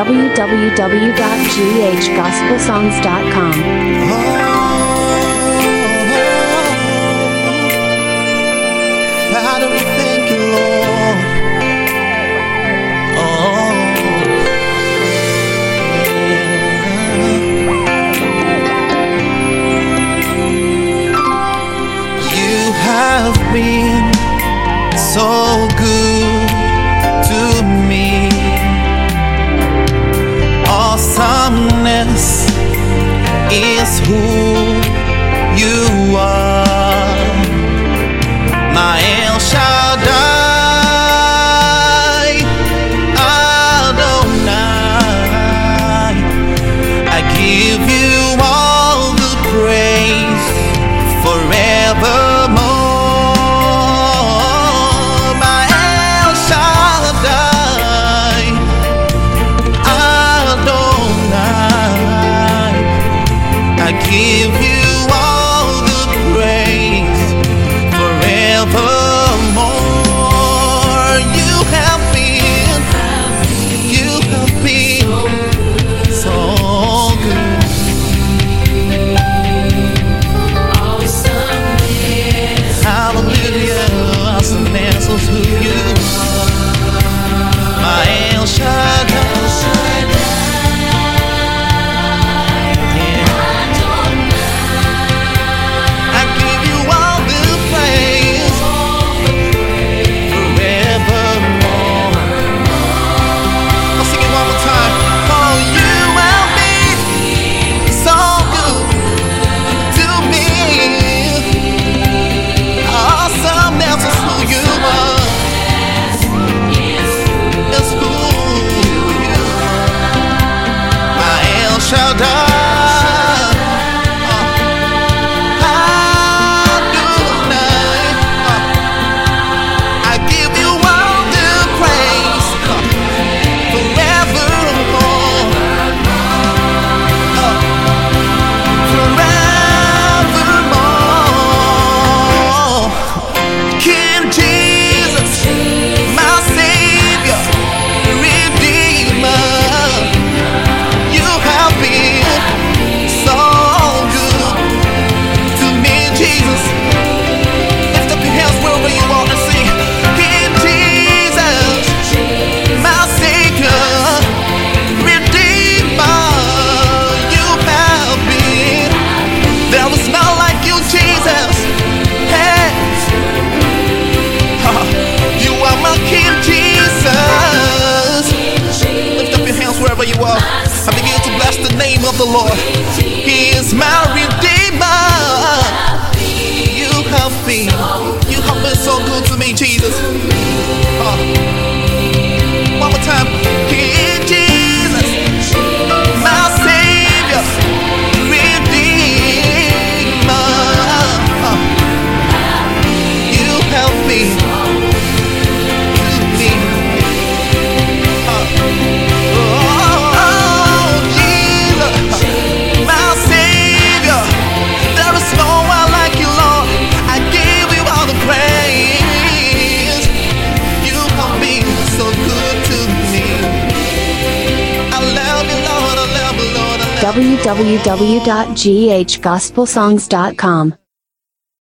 www.ghgospelsongs.com. Oh, oh, oh, is who you give well. I begin to bless the name of the Lord. He is my Redeemer. You have been, you have been so good to me, Jesus. Uh. www.ghgospelsongs.com.